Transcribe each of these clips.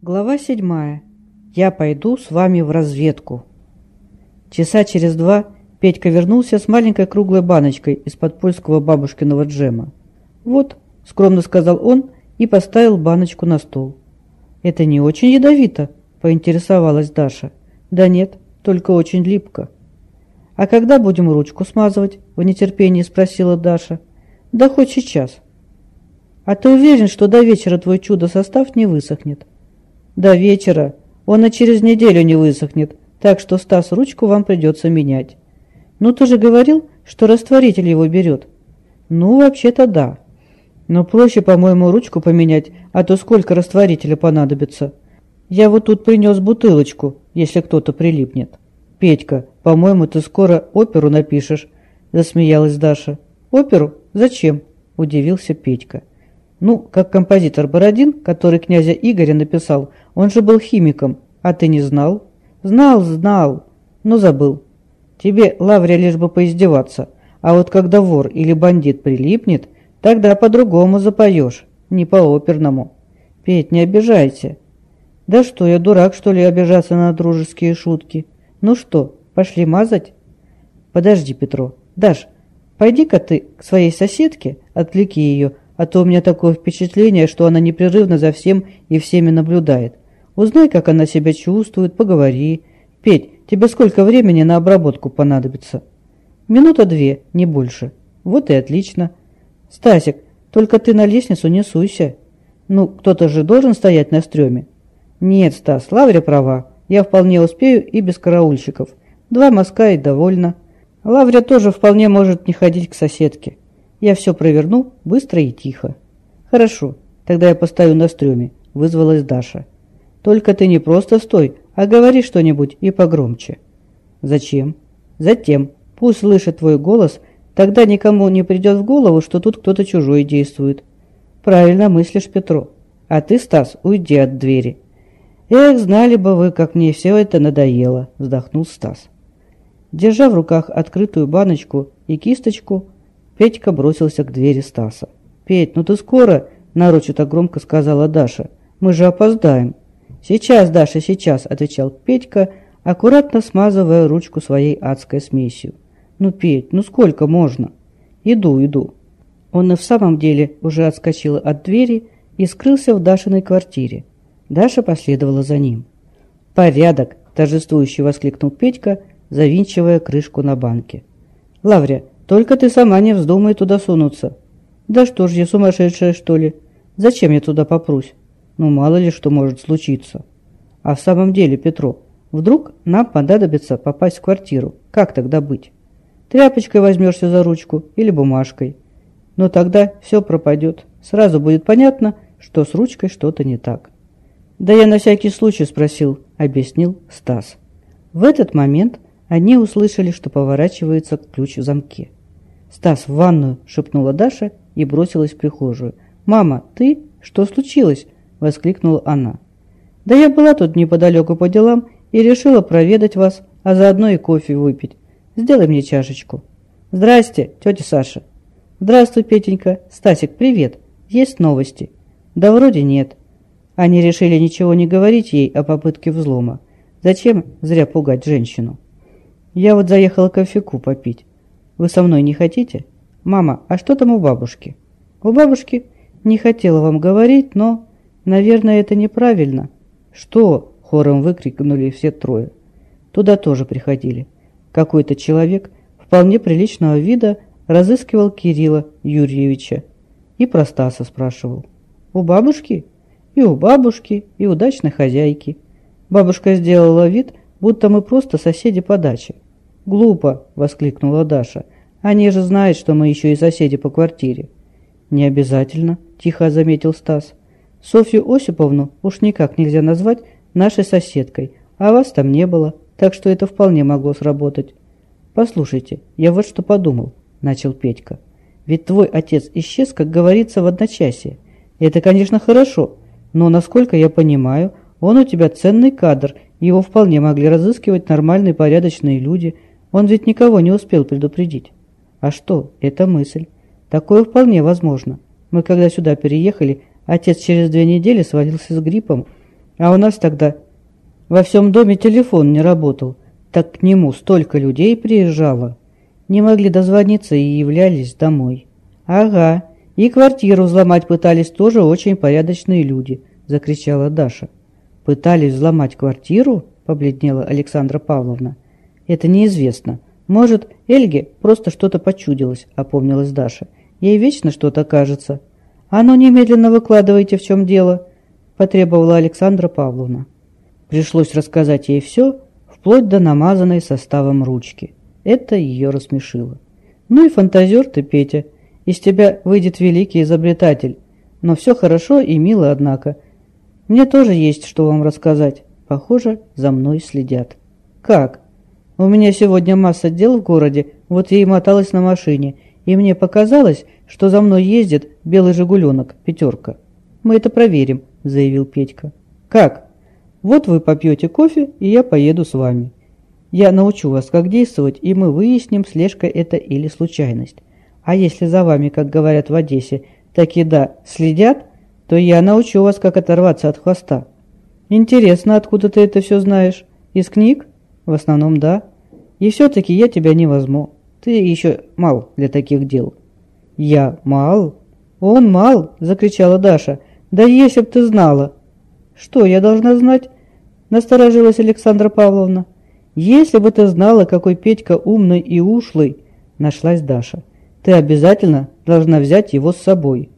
Глава седьмая. Я пойду с вами в разведку. Часа через два Петька вернулся с маленькой круглой баночкой из-под польского бабушкиного джема. «Вот», — скромно сказал он и поставил баночку на стол. «Это не очень ядовито?» — поинтересовалась Даша. «Да нет, только очень липко». «А когда будем ручку смазывать?» — в нетерпении спросила Даша. «Да хоть сейчас». «А ты уверен, что до вечера твой чудо-состав не высохнет?» До вечера. Он и через неделю не высохнет, так что, Стас, ручку вам придется менять. Ну, ты же говорил, что растворитель его берет. Ну, вообще-то да. Но проще, по-моему, ручку поменять, а то сколько растворителя понадобится. Я вот тут принес бутылочку, если кто-то прилипнет. Петька, по-моему, ты скоро оперу напишешь, засмеялась Даша. Оперу? Зачем? Удивился Петька. Ну, как композитор Бородин, который князя Игоря написал, он же был химиком, а ты не знал? Знал, знал, но забыл. Тебе, Лаврия, лишь бы поиздеваться, а вот когда вор или бандит прилипнет, тогда по-другому запоешь, не по-оперному. Петь, не обижайся. Да что, я дурак, что ли, обижаться на дружеские шутки? Ну что, пошли мазать? Подожди, Петро. Даш, пойди-ка ты к своей соседке, отвлеки ее, а то у меня такое впечатление, что она непрерывно за всем и всеми наблюдает. Узнай, как она себя чувствует, поговори. Петь, тебе сколько времени на обработку понадобится? Минута две, не больше. Вот и отлично. Стасик, только ты на лестницу не суйся. Ну, кто-то же должен стоять на стреме. Нет, Стас, Лавря права. Я вполне успею и без караульщиков. Два мазка и довольно. Лавря тоже вполне может не ходить к соседке. Я все проверну быстро и тихо. Хорошо, тогда я постою на стреме, вызвалась Даша. Только ты не просто стой, а говори что-нибудь и погромче. Зачем? Затем. Пусть слышит твой голос, тогда никому не придет в голову, что тут кто-то чужой действует. Правильно мыслишь, Петро. А ты, Стас, уйди от двери. Эх, знали бы вы, как мне все это надоело, вздохнул Стас. Держа в руках открытую баночку и кисточку, Петька бросился к двери Стаса. «Петь, ну ты скоро?» – нарочито громко сказала Даша. «Мы же опоздаем». «Сейчас, Даша, сейчас», – отвечал Петька, аккуратно смазывая ручку своей адской смесью. «Ну, Петь, ну сколько можно?» «Иду, иду». Он и в самом деле уже отскочил от двери и скрылся в Дашиной квартире. Даша последовала за ним. «Порядок!» – торжествующе воскликнул Петька, завинчивая крышку на банке. «Лавря, только ты сама не вздумай туда сунуться. Да что ж я сумасшедшая, что ли? Зачем я туда попрусь? Ну, мало ли что может случиться. А в самом деле, Петро, вдруг нам понадобится попасть в квартиру. Как тогда быть? Тряпочкой возьмешься за ручку или бумажкой. Но тогда все пропадет. Сразу будет понятно, что с ручкой что-то не так. Да я на всякий случай спросил, объяснил Стас. В этот момент они услышали, что поворачивается ключ в замке. «Стас, в ванную!» – шепнула Даша и бросилась в прихожую. «Мама, ты? Что случилось?» – воскликнула она. «Да я была тут неподалеку по делам и решила проведать вас, а заодно и кофе выпить. Сделай мне чашечку». «Здрасте, тетя Саша». «Здравствуй, Петенька. Стасик, привет. Есть новости?» «Да вроде нет». Они решили ничего не говорить ей о попытке взлома. Зачем зря пугать женщину? «Я вот заехала кофейку попить. Вы со мной не хотите? Мама, а что там у бабушки? У бабушки не хотела вам говорить, но, наверное, это неправильно. Что? Хором выкрикнули все трое. Туда тоже приходили. Какой-то человек вполне приличного вида разыскивал Кирилла Юрьевича и про спрашивал. У бабушки? И у бабушки, и у дачной хозяйки. Бабушка сделала вид, будто мы просто соседи по даче. «Глупо!» – воскликнула Даша. «Они же знают, что мы еще и соседи по квартире». «Не обязательно», – тихо заметил Стас. «Софью Осиповну уж никак нельзя назвать нашей соседкой, а вас там не было, так что это вполне могло сработать». «Послушайте, я вот что подумал», – начал Петька. «Ведь твой отец исчез, как говорится, в одночасье. Это, конечно, хорошо, но, насколько я понимаю, он у тебя ценный кадр, его вполне могли разыскивать нормальные порядочные люди – он ведь никого не успел предупредить. А что, это мысль. Такое вполне возможно. Мы когда сюда переехали, отец через две недели свалился с гриппом, А у нас тогда во всем доме телефон не работал, так к нему столько людей приезжало. Не могли дозвониться и являлись домой. Ага, и квартиру взломать пытались тоже очень порядочные люди, закричала Даша. Пытались взломать квартиру? Побледнела Александра Павловна. Это неизвестно. Может, Эльге просто что-то почудилось, опомнилась Даша. Ей вечно что-то кажется. А ну немедленно выкладывайте, в чем дело, потребовала Александра Павловна. Пришлось рассказать ей все, вплоть до намазанной составом ручки. Это ее рассмешило. «Ну и фантазер ты, Петя. Из тебя выйдет великий изобретатель. Но все хорошо и мило, однако. Мне тоже есть что вам рассказать. Похоже, за мной следят». «Как?» «У меня сегодня масса дел в городе, вот я и моталась на машине, и мне показалось, что за мной ездит белый «Жигуленок», пятерка». «Мы это проверим», — заявил Петька. «Как?» Вот вы попьете кофе, и я поеду с вами. Я научу вас, как действовать, и мы выясним, слежка это или случайность. А если за вами, как говорят в Одессе, таки да, следят, то я научу вас, как оторваться от хвоста. Интересно, откуда ты это все знаешь? Из книг? В основном, да. И все-таки я тебя не возьму. Ты еще мал для таких дел. Я мал? Он мал, закричала Даша. Да если б ты знала. «Что я должна знать?» – насторожилась Александра Павловна. «Если бы ты знала, какой Петька умный и ушлый!» – нашлась Даша. «Ты обязательно должна взять его с собой.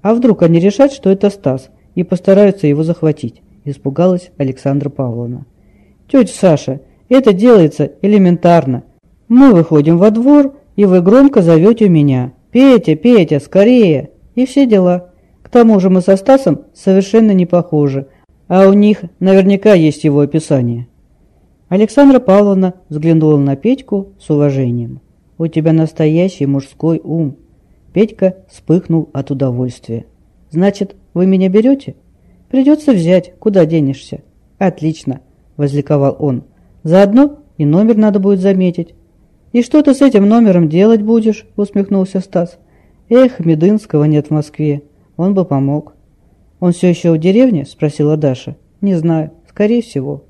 А вдруг они решат, что это Стас, и постараются его захватить?» – испугалась Александра Павловна. «Тетя Саша, это делается элементарно. Мы выходим во двор, и вы громко зовете меня. «Петя, Петя, скорее!» И все дела. К тому же мы со Стасом совершенно не похожи, а у них наверняка есть его описание. Александра Павловна взглянула на Петьку с уважением. «У тебя настоящий мужской ум». Петька вспыхнул от удовольствия. «Значит, вы меня берете?» «Придется взять. Куда денешься?» «Отлично», – возликовал он. «Заодно и номер надо будет заметить». «И что ты с этим номером делать будешь?» – усмехнулся Стас. «Эх, Медынского нет в Москве. Он бы помог». «Он все еще в деревне?» – спросила Даша. «Не знаю. Скорее всего».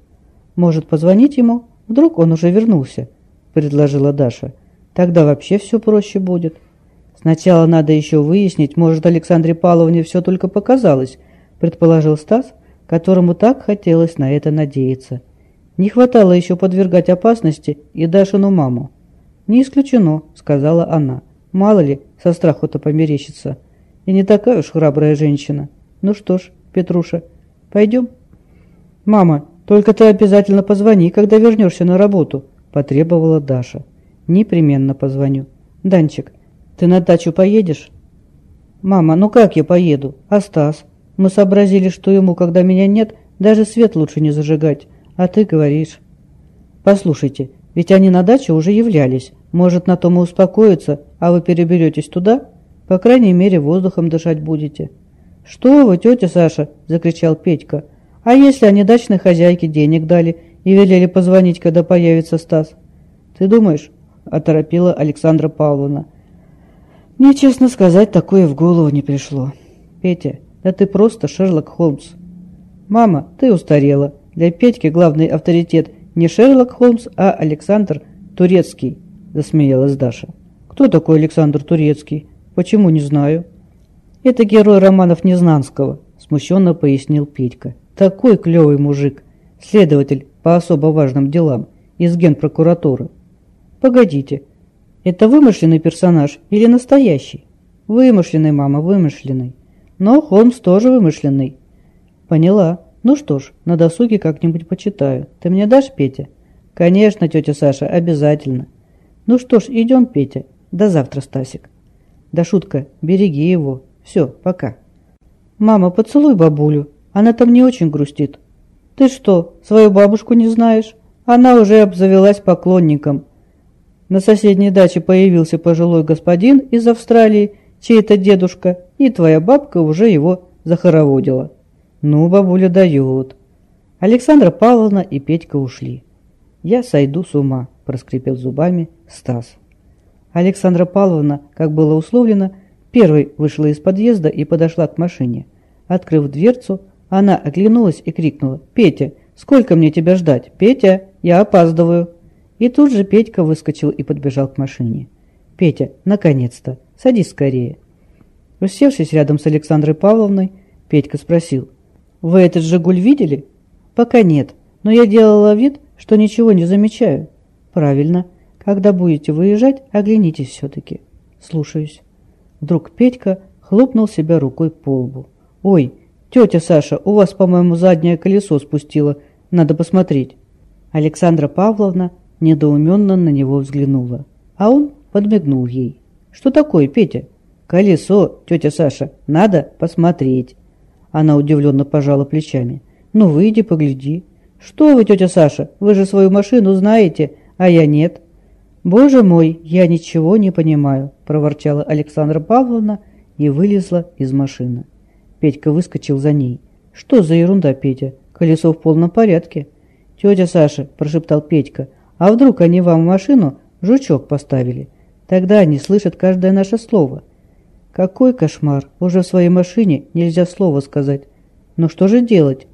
«Может, позвонить ему? Вдруг он уже вернулся?» – предложила Даша. «Тогда вообще все проще будет». «Сначала надо еще выяснить, может, Александре Павловне все только показалось», – предположил Стас, которому так хотелось на это надеяться. Не хватало еще подвергать опасности и Дашину маму. «Не исключено», – сказала она. «Мало ли, со страху-то померещится. И не такая уж храбрая женщина». Ну что ж, Петруша, пойдем? Мама, только ты обязательно позвони, когда вернешься на работу, потребовала Даша. Непременно позвоню. Данчик, ты на дачу поедешь? Мама, ну как я поеду? А Стас? Мы сообразили, что ему, когда меня нет, даже свет лучше не зажигать. А ты говоришь... Послушайте, ведь они на даче уже являлись. Может, на том и успокоиться, а вы переберетесь туда? По крайней мере, воздухом дышать будете. «Что вы, тетя Саша!» – закричал Петька. «А если они дачной хозяйке денег дали и велели позвонить, когда появится Стас?» «Ты думаешь?» – оторопила Александра Павловна. «Мне, честно сказать, такое в голову не пришло. Петя, да ты просто Шерлок Холмс». «Мама, ты устарела. Для Петьки главный авторитет не Шерлок Холмс, а Александр Турецкий», – засмеялась Даша. «Кто такой Александр Турецкий? Почему не знаю?» «Это герой романов Незнанского», – смущенно пояснил Петька. «Такой клевый мужик, следователь по особо важным делам из генпрокуратуры». «Погодите, это вымышленный персонаж или настоящий?» «Вымышленный, мама, вымышленный. Но Холмс тоже вымышленный». «Поняла. Ну что ж, на досуге как-нибудь почитаю. Ты мне дашь, Петя?» «Конечно, тетя Саша, обязательно». «Ну что ж, идем, Петя. До завтра, Стасик». «Да шутка, береги его, все, пока. Мама, поцелуй бабулю. Она там не очень грустит. Ты что, свою бабушку не знаешь? Она уже обзавелась поклонником. На соседней даче появился пожилой господин из Австралии, чей-то дедушка, и твоя бабка уже его захороводила. Ну, бабуля дает. Александра Павловна и Петька ушли. Я сойду с ума, проскрипел зубами Стас. Александра Павловна, как было условлено, Первой вышла из подъезда и подошла к машине. Открыв дверцу, Она оглянулась и крикнула «Петя, сколько мне тебя ждать? Петя, я опаздываю!» И тут же Петька выскочил и подбежал к машине. «Петя, наконец-то! Садись скорее!» Усевшись рядом с Александрой Павловной, Петька спросил «Вы этот «Жигуль» видели?» «Пока нет, но я делала вид, что ничего не замечаю». «Правильно. Когда будете выезжать, оглянитесь все-таки». «Слушаюсь». Вдруг Петька хлопнул себя рукой по лбу. «Ой, тетя Саша, у вас, по-моему, заднее колесо спустило. Надо посмотреть». Александра Павловна недоуменно на него взглянула, а он подмигнул ей. «Что такое, Петя?» «Колесо, тетя Саша, надо посмотреть». Она удивленно пожала плечами. «Ну, выйди, погляди». «Что вы, тетя Саша, вы же свою машину знаете, а я нет». «Боже мой, я ничего не понимаю», – проворчала Александра Павловна и вылезла из машины. Петька выскочил за ней. «Что за ерунда, Петя? Колесо в полном порядке». «Тетя Саша», – прошептал Петька, – «а вдруг они вам в машину жучок поставили? Тогда они слышат каждое наше слово». «Какой кошмар! Уже в своей машине нельзя слова сказать. Но что же делать?»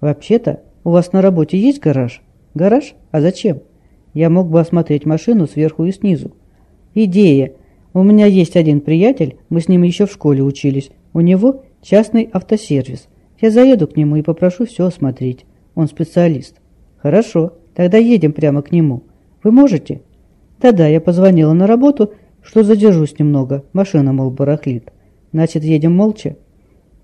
«Вообще-то у вас на работе есть гараж?» «Гараж? А зачем?» Я мог бы осмотреть машину сверху и снизу. Идея. У меня есть один приятель, мы с ним еще в школе учились. У него частный автосервис. Я заеду к нему и попрошу все осмотреть. Он специалист. Хорошо, тогда едем прямо к нему. Вы можете? Да-да, я позвонила на работу, что задержусь немного. Машина, мол, барахлит. Значит, едем молча?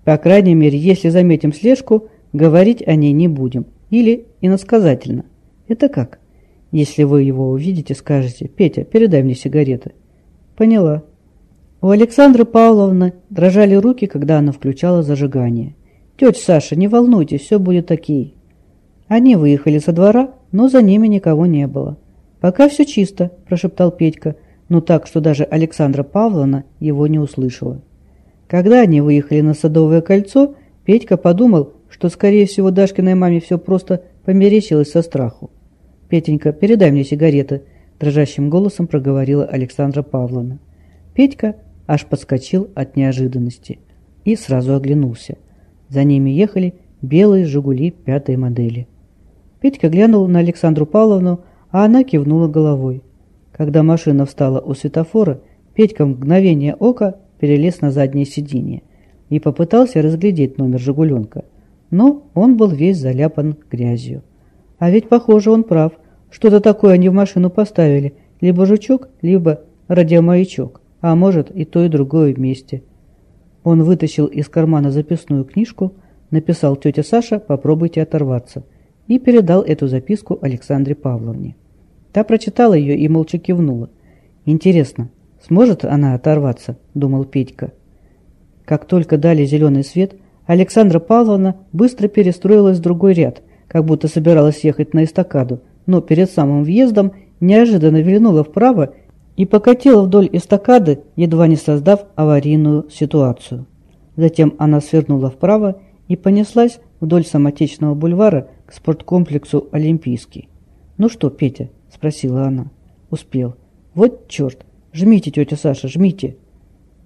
По крайней мере, если заметим слежку, говорить о ней не будем. Или иносказательно. Это как? Если вы его увидите, скажете, «Петя, передай мне сигареты». Поняла. У Александры Павловны дрожали руки, когда она включала зажигание. «Тетя Саша, не волнуйтесь, все будет окей». Они выехали со двора, но за ними никого не было. «Пока все чисто», – прошептал Петька, но так, что даже Александра Павловна его не услышала. Когда они выехали на Садовое кольцо, Петька подумал, что, скорее всего, Дашкиной маме все просто померещилось со страху. «Петенька, передай мне сигареты», – дрожащим голосом проговорила Александра Павловна. Петька аж подскочил от неожиданности и сразу оглянулся. За ними ехали белые «Жигули» пятой модели. Петька глянул на Александру Павловну, а она кивнула головой. Когда машина встала у светофора, Петька в мгновение ока перелез на заднее сиденье и попытался разглядеть номер «Жигуленка», но он был весь заляпан грязью. А ведь, похоже, он прав. Что-то такое они в машину поставили. Либо жучок, либо радиомаячок. А может и то, и другое вместе. Он вытащил из кармана записную книжку, написал тетя Саша «Попробуйте оторваться» и передал эту записку Александре Павловне. Та прочитала ее и молча кивнула. «Интересно, сможет она оторваться?» – думал Петька. Как только дали зеленый свет, Александра Павловна быстро перестроилась в другой ряд, как будто собиралась ехать на эстакаду – но перед самым въездом неожиданно вильнула вправо и покатила вдоль эстакады, едва не создав аварийную ситуацию. Затем она свернула вправо и понеслась вдоль самотечного бульвара к спорткомплексу «Олимпийский». «Ну что, Петя?» – спросила она. «Успел. Вот черт! Жмите, тетя Саша, жмите!»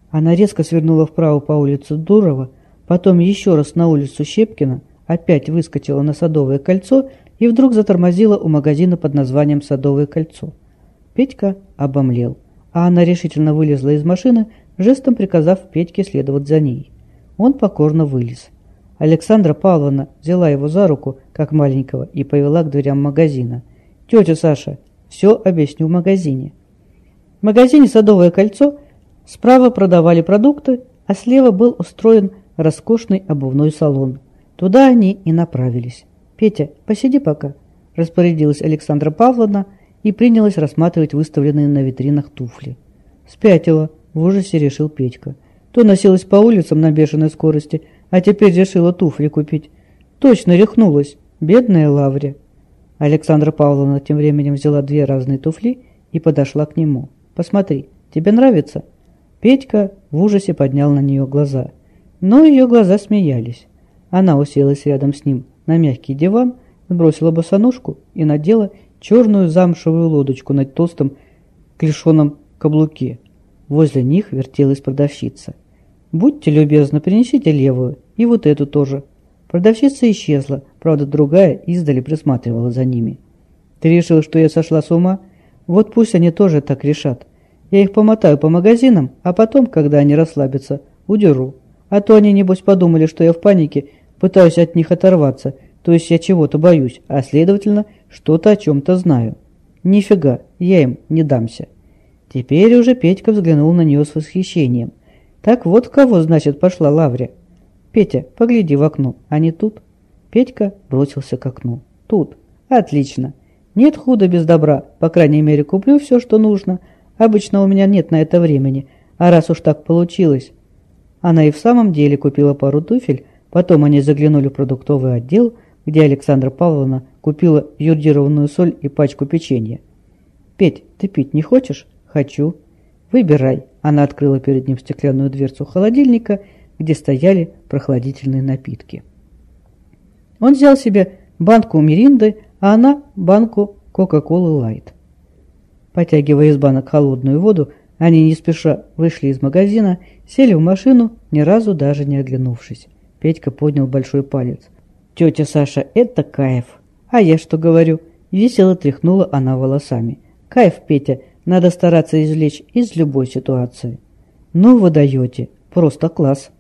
Она резко свернула вправо по улице Дурова, потом еще раз на улицу Щепкина, опять выскочила на Садовое кольцо и вдруг затормозила у магазина под названием «Садовое кольцо». Петька обомлел, а она решительно вылезла из машины, жестом приказав Петьке следовать за ней. Он покорно вылез. Александра Павловна взяла его за руку, как маленького, и повела к дверям магазина. «Тетя Саша, все объясню в магазине». В магазине «Садовое кольцо» справа продавали продукты, а слева был устроен роскошный обувной салон. Туда они и направились. «Петя, посиди пока», – распорядилась Александра Павловна и принялась рассматривать выставленные на витринах туфли. «Спятила», – в ужасе решил Петька. То носилась по улицам на бешеной скорости, а теперь решила туфли купить. Точно рехнулась, бедная Лаврия. Александра Павловна тем временем взяла две разные туфли и подошла к нему. «Посмотри, тебе нравится?» Петька в ужасе поднял на нее глаза. Но ее глаза смеялись. Она уселась рядом с ним на мягкий диван, сбросила босоножку и надела черную замшевую лодочку на толстом клешеном каблуке. Возле них вертелась продавщица. «Будьте любезны, принесите левую, и вот эту тоже». Продавщица исчезла, правда другая издали присматривала за ними. «Ты решил, что я сошла с ума? Вот пусть они тоже так решат. Я их помотаю по магазинам, а потом, когда они расслабятся, удержу. А то они, небось, подумали, что я в панике, пытаюсь от них оторваться, то есть я чего-то боюсь, а следовательно, что-то о чем-то знаю. Нифига, я им не дамся». Теперь уже Петька взглянул на нее с восхищением. «Так вот кого, значит, пошла Лаврия. Петя, погляди в окно, они тут?» Петька бросился к окну. «Тут. Отлично. Нет худа без добра. По крайней мере, куплю все, что нужно. Обычно у меня нет на это времени. А раз уж так получилось...» Она и в самом деле купила пару туфель, потом они заглянули в продуктовый отдел, где Александра Павловна купила юрдированную соль и пачку печенья. «Петь, ты пить не хочешь?» «Хочу». «Выбирай». Она открыла перед ним стеклянную дверцу холодильника, где стояли прохладительные напитки. Он взял себе банку Миринды, а она банку Кока-Колы Лайт. Потягивая из банок холодную воду, они не спеша вышли из магазина, сели в машину, ни разу даже не оглянувшись. Петька поднял большой палец. «Тетя Саша, это кайф!» «А я что говорю?» Весело тряхнула она волосами. «Кайф, Петя, надо стараться извлечь из любой ситуации. Ну вы даете, просто класс.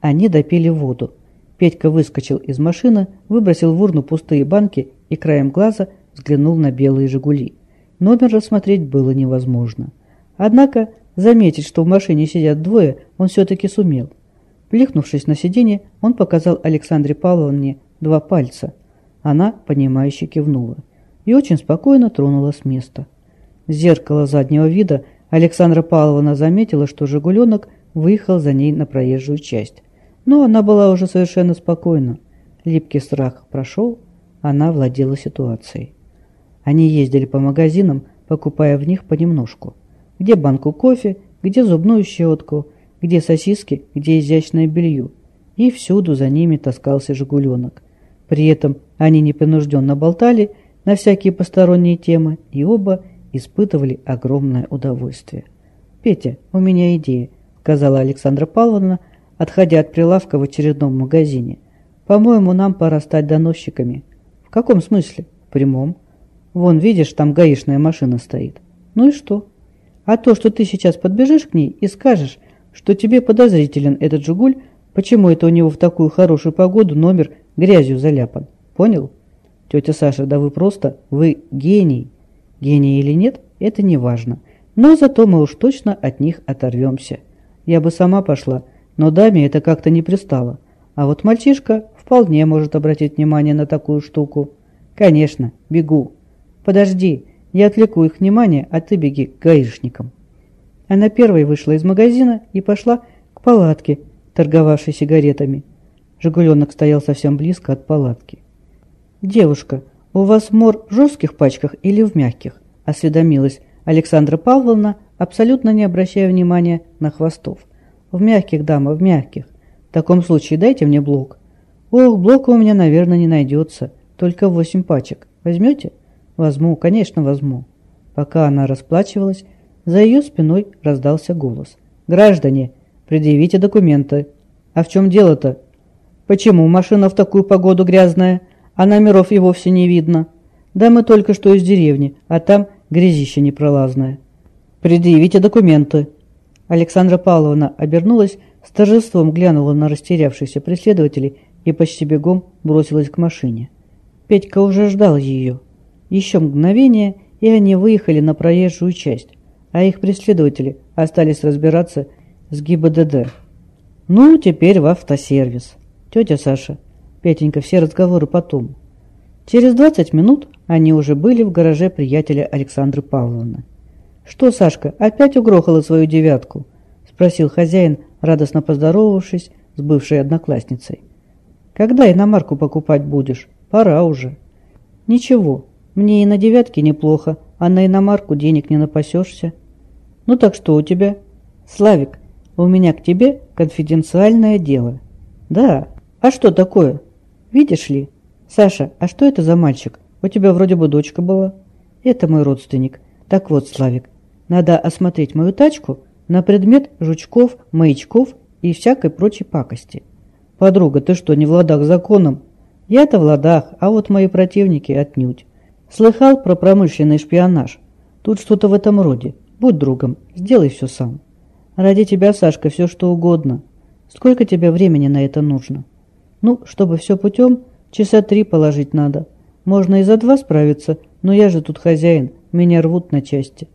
Они допили воду. Петька выскочил из машины, выбросил в урну пустые банки и краем глаза взглянул на белые «Жигули». Номер рассмотреть было невозможно. Однако заметить, что в машине сидят двое, он все-таки сумел. Плихнувшись на сиденье, он показал Александре Павловне два пальца. Она, понимающе кивнула и очень спокойно тронула с места. С зеркала заднего вида Александра Павловна заметила, что «Жигуленок» выехал за ней на проезжую часть. Но она была уже совершенно спокойна. Липкий страх прошел, она владела ситуацией. Они ездили по магазинам, покупая в них понемножку. Где банку кофе, где зубную щетку, где сосиски, где изящное белье. И всюду за ними таскался «Жигуленок». При этом они непринужденно болтали на всякие посторонние темы, и оба – испытывали огромное удовольствие. «Петя, у меня идея», — сказала Александра Павловна, отходя от прилавка в очередном магазине. «По-моему, нам пора стать доносчиками». «В каком смысле?» «В прямом». «Вон, видишь, там гаишная машина стоит». «Ну и что?» «А то, что ты сейчас подбежишь к ней и скажешь, что тебе подозрителен этот «Жигуль», почему это у него в такую хорошую погоду номер грязью заляпан. Понял?» «Тетя Саша, да вы просто, вы гений!» Гений или нет, это не важно. Но зато мы уж точно от них оторвемся. Я бы сама пошла, но даме это как-то не пристало. А вот мальчишка вполне может обратить внимание на такую штуку. Конечно, бегу. Подожди, я отвлеку их внимание, а ты беги к гаишникам. Она первой вышла из магазина и пошла к палатке, торговавшей сигаретами. Жигуленок стоял совсем близко от палатки. «Девушка, «У вас мор в жестких пачках или в мягких?» – осведомилась Александра Павловна, абсолютно не обращая внимания на хвостов. «В мягких, дама, в мягких. В таком случае дайте мне блок». «Ох, блока у меня, наверное, не найдется. Только восемь пачек. Возьмете?» «Возьму, конечно, возьму». Пока она расплачивалась, за ее спиной раздался голос. «Граждане, предъявите документы». «А в чем дело-то?» «Почему машина в такую погоду грязная?» а номеров и вовсе не видно. Да мы только что из деревни, а там грязище непролазное. Предъявите документы. Александра Павловна обернулась, с торжеством глянула на растерявшихся преследователей и почти бегом бросилась к машине. Петька уже ждал ее. Еще мгновение, и они выехали на проезжую часть, а их преследователи остались разбираться с ГИБДД. Ну, теперь в автосервис. Тетя Саша, Петенька, все разговоры потом. Через 20 минут они уже были в гараже приятеля Александры Павловны. «Что, Сашка, опять угрохала свою девятку?» – спросил хозяин, радостно поздоровавшись с бывшей одноклассницей. «Когда иномарку покупать будешь? Пора уже». «Ничего, мне и на девятке неплохо, а на иномарку денег не напасешься». «Ну так что у тебя?» «Славик, у меня к тебе конфиденциальное дело». «Да, а что такое?» Видишь ли? Саша, а что это за мальчик? У тебя вроде бы дочка была. Это мой родственник. Так вот, Славик, надо осмотреть мою тачку на предмет жучков, маячков и всякой прочей пакости. Подруга, ты что, не в ладах законом? Я-то в ладах, а вот мои противники отнюдь. Слыхал про промышленный шпионаж? Тут что-то в этом роде. Будь другом, сделай все сам. Ради тебя, Сашка, все что угодно. Сколько тебе времени на это нужно? Ну, чтобы все путем, часа три положить надо. Можно и за два справиться, но я же тут хозяин, меня рвут на части.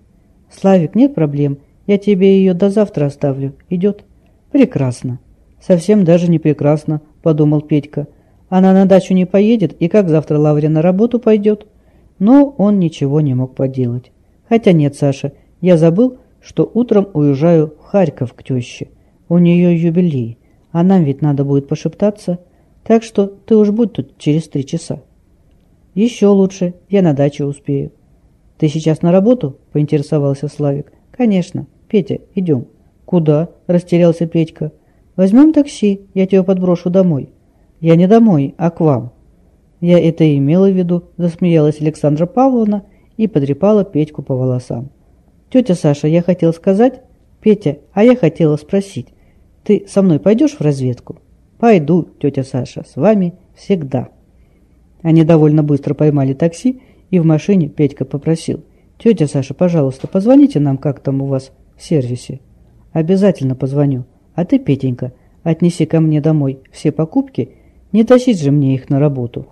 Славик, нет проблем, я тебе ее до завтра оставлю. Идет? Прекрасно. Совсем даже не прекрасно, подумал Петька. Она на дачу не поедет, и как завтра Лаврия на работу пойдет? Но он ничего не мог поделать. Хотя нет, Саша, я забыл, что утром уезжаю в Харьков к теще. У нее юбилей, а нам ведь надо будет пошептаться. Так что ты уж будь тут через три часа. Еще лучше, я на даче успею. Ты сейчас на работу? Поинтересовался Славик. Конечно. Петя, идем. Куда? Растерялся Петька. Возьмем такси, я тебя подброшу домой. Я не домой, а к вам. Я это имела в виду, засмеялась Александра Павловна и потрепала Петьку по волосам. Тетя Саша, я хотела сказать... Петя, а я хотела спросить, ты со мной пойдешь в разведку? Пойду, тетя Саша, с вами всегда. Они довольно быстро поймали такси, и в машине Петька попросил. Тетя Саша, пожалуйста, позвоните нам, как там у вас в сервисе. Обязательно позвоню. А ты, Петенька, отнеси ко мне домой все покупки, не тащить же мне их на работу.